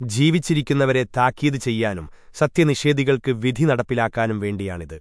ജീവിച്ചിരിക്കുന്നവരെ താക്കീത് ചെയ്യാനും സത്യനിഷേധികൾക്ക് വിധി നടപ്പിലാക്കാനും വേണ്ടിയാണിത്